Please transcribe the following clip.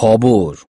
খবর।